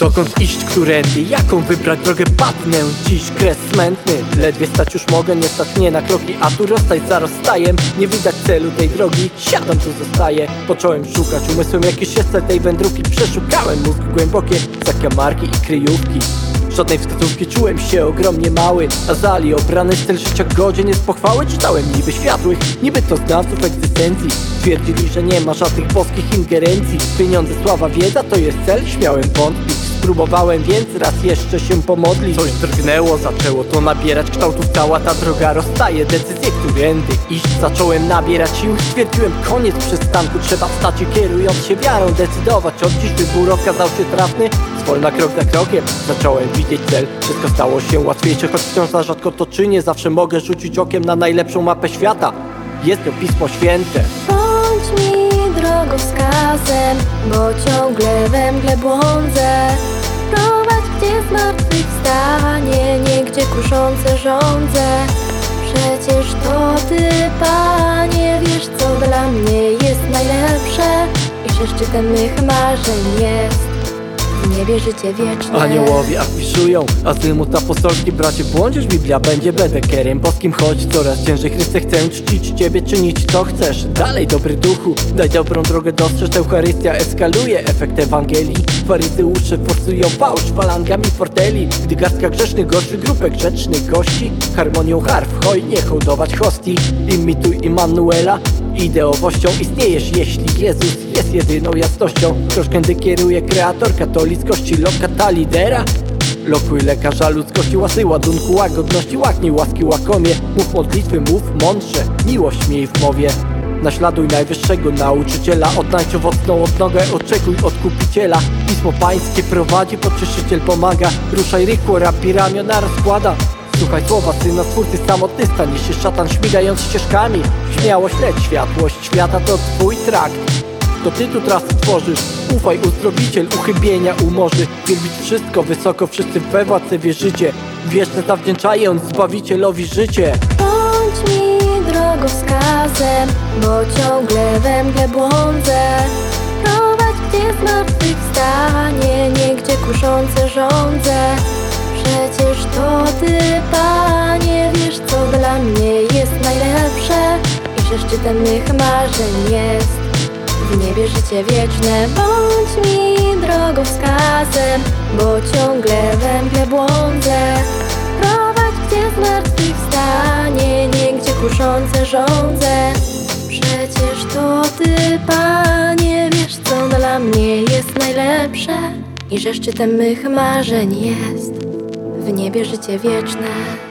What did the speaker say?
Dokąd iść, którędy, jaką wybrać drogę? Padnę Dziś kres smętny, ledwie stać już mogę Nie stać mnie na kroki, a tu rozstać za rozstajem. Nie widać celu tej drogi, siadam tu zostaję. Począłem szukać umysłem jakieś jeszcze tej wędrówki Przeszukałem. Mózg głębokie, zakamarki i kryjówki Żadnej wskazówki czułem się ogromnie mały Azali obrany styl życia godzien jest pochwały. Czytałem niby światłych, niby to znawców egzystencji. Twierdzili, że nie ma żadnych boskich ingerencji. Pieniądze, sława, wiedza to jest cel, śmiałem wątpić Spróbowałem więc raz jeszcze się pomodlić. Coś drgnęło, zaczęło to nabierać kształtów. Cała ta droga rozstaje, decyzje, którędy iść. Zacząłem nabierać sił, stwierdziłem koniec przystanku. Trzeba wstać i kierując się wiarą decydować. Od dziś wybór okazał się trafny Zwolna krok za krokiem, zacząłem widzieć cel. Wszystko stało się łatwiejsze, choć wciąż za rzadko to czynię Zawsze mogę rzucić okiem na najlepszą mapę świata. Jest to Pismo Święte. Bądź mi drogowskazem, bo ciągle we mgle błądzę. Prowadź gdzie zmartwychwstanie, nie gdzie kuszące żądze Przecież to Ty, Panie, wiesz co dla mnie jest najlepsze. I że szczytem mych marzeń jest niebie życie wieczne Aniołowie afiszują Azymut apostolski bracie błądzisz. Biblia będzie bedekerem boskim. Choć coraz ciężej Chryste chcę czcić Ciebie czynić co chcesz. Dalej dobry duchu Daj dobrą drogę dostrzec Eucharystia eskaluje. Efekt Ewangelii. Faryzeusze forsują fałsz falangami forteli. Gdy garstka grzesznych gorszy grupę grzecznych gości. Harmonią harf hojnie hołdować hostii. Imituj Immanuela Ideowością istniejesz, jeśli Jezus jest jedyną jasnością. Troszkę kieruje kreator katolickości lokata lidera. Lokuj lekarza ludzkości, łasy ładunku łagodności Łaknij łaski łakomie, mów modlitwy, mów mądrze Miłość miej w mowie. Naśladuj najwyższego nauczyciela Odnajdź owocną odnogę, oczekuj odkupiciela Pismo pańskie prowadzi, pocieszyciel pomaga. Ruszaj rychło, rapi ramiona rozkłada Słuchaj słowa syna twórcy samotny stanie się szatan śmigając ścieżkami. Śmiałość leć światłość świata to twój trakt. To ty tu trasy tworzysz. Ufaj uzdrowiciel uchybienia umorzy. Wielbić wszystko wysoko wszyscy we władce wierzycie. Wieczne zawdzięczając Zbawicielowi życie. Bądź mi drogowskazem, bo ciągle we mgle błądzę. Prowadź gdzie zmartwychwstanie, nie gdzie kuszące żądze że szczytem mych marzeń jest. W niebie życie wieczne. Bądź mi drogowskazem, bo ciągle we mgle błądzę. Prowadź gdzie zmartwychwstanie, nie gdzie kuszące żądze. Przecież to Ty, Panie, wiesz co dla mnie jest najlepsze. I że szczytem mych marzeń jest. W niebie życie wieczne